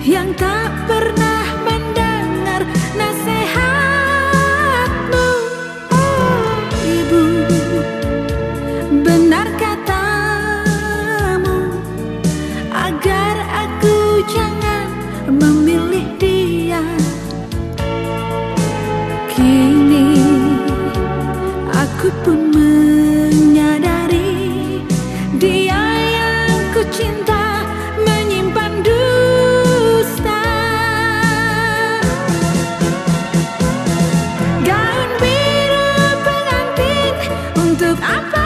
yang tak pernah mendengar nasihatmu. Oh, ibu benar katamu. Agar aku jangan memilih dia. Kini aku pun truth.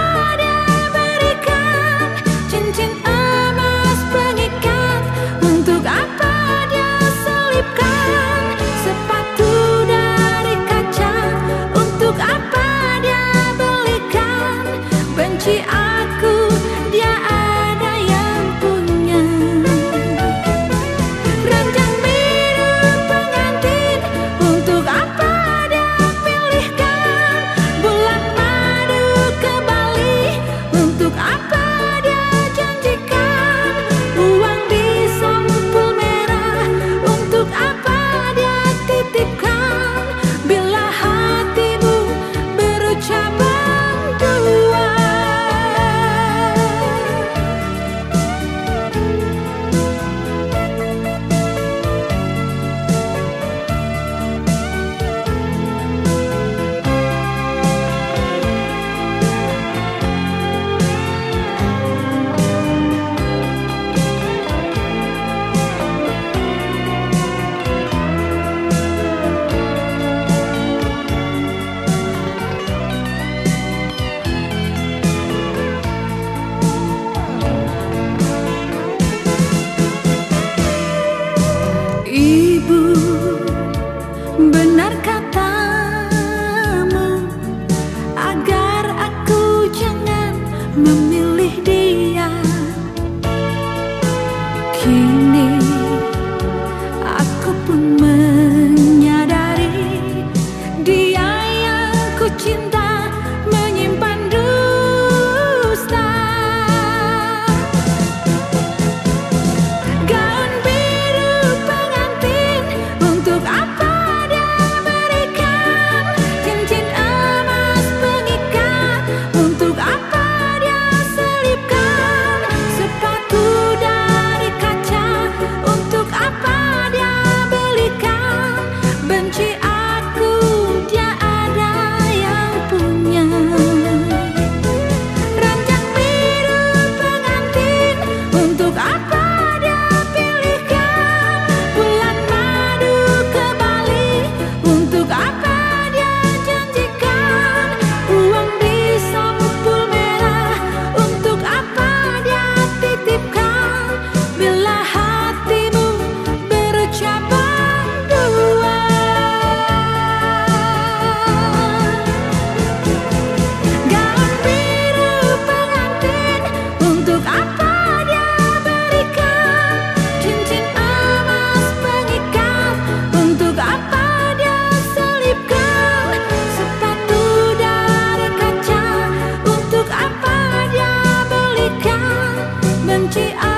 noche